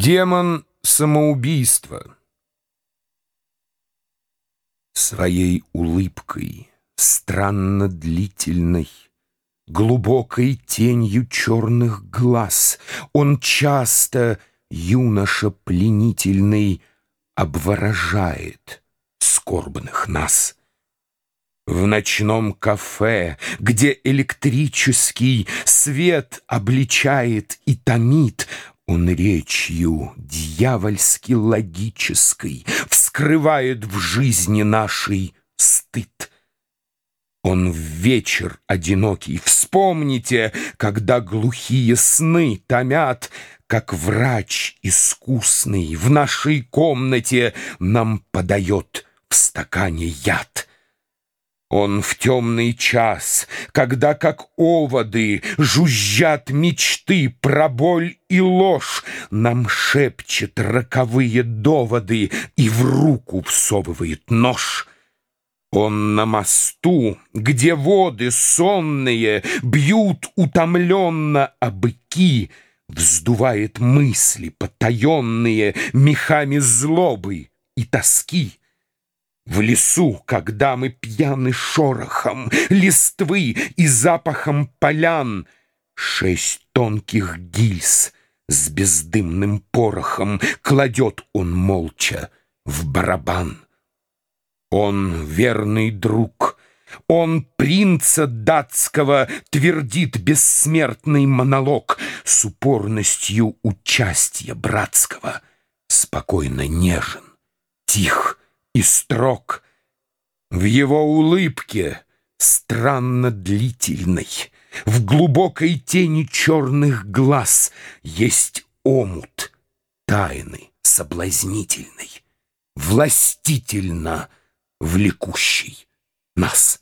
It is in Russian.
Демон самоубийства Своей улыбкой, странно длительной, Глубокой тенью черных глаз Он часто, юноша пленительный, Обворожает скорбных нас. В ночном кафе, где электрический Свет обличает и томит, он речью дьявольски логической Вскрывает в жизни нашей стыд. Он в вечер одинокий, вспомните, Когда глухие сны томят, Как врач искусный в нашей комнате Нам подает в стакане яд. Он в темный час, когда, как оводы, Жужжат мечты про боль и ложь, Нам шепчет роковые доводы И в руку всовывает нож. Он на мосту, где воды сонные Бьют утомленно о быки, Вздувает мысли потаенные Мехами злобы и тоски. В лесу, когда мы пьяны шорохом Листвы и запахом полян, Шесть тонких гильз с бездымным порохом Кладет он молча в барабан. Он верный друг, он принца датского Твердит бессмертный монолог С упорностью участия братского, Спокойно нежен, тих, и строг. В его улыбке, странно длительной, В глубокой тени черных глаз Есть омут тайны соблазнительной, Властительно влекущий нас.